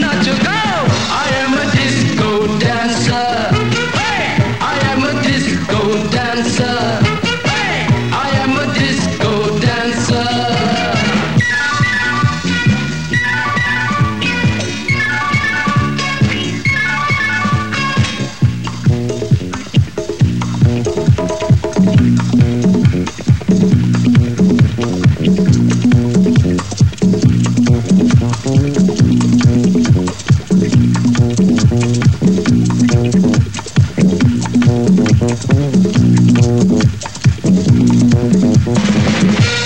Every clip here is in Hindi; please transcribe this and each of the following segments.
not your We'll be.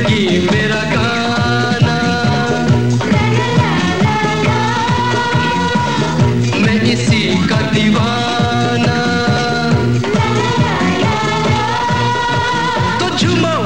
ज़िंदगी मेरा गाना। मैं इसी का दीवाना। तो झुमा।